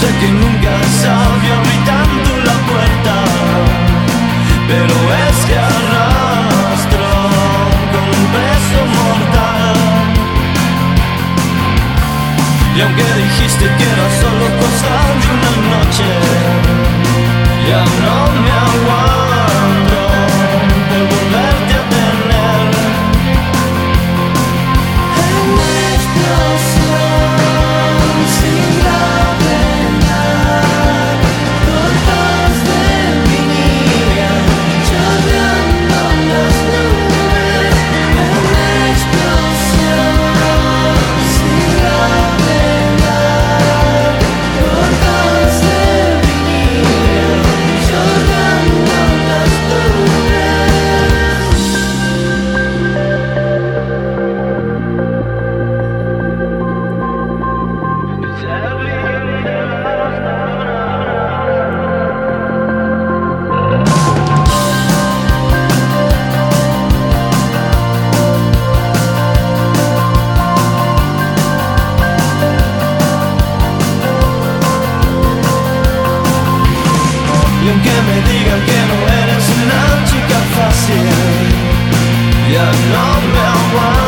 sé que nunca se había tanto la puerta, pero es que arrastro con un peso mortal. Y aunque dijiste que era solo cosa de una noche, me digan que no eres una chica fácil. No me aguanto.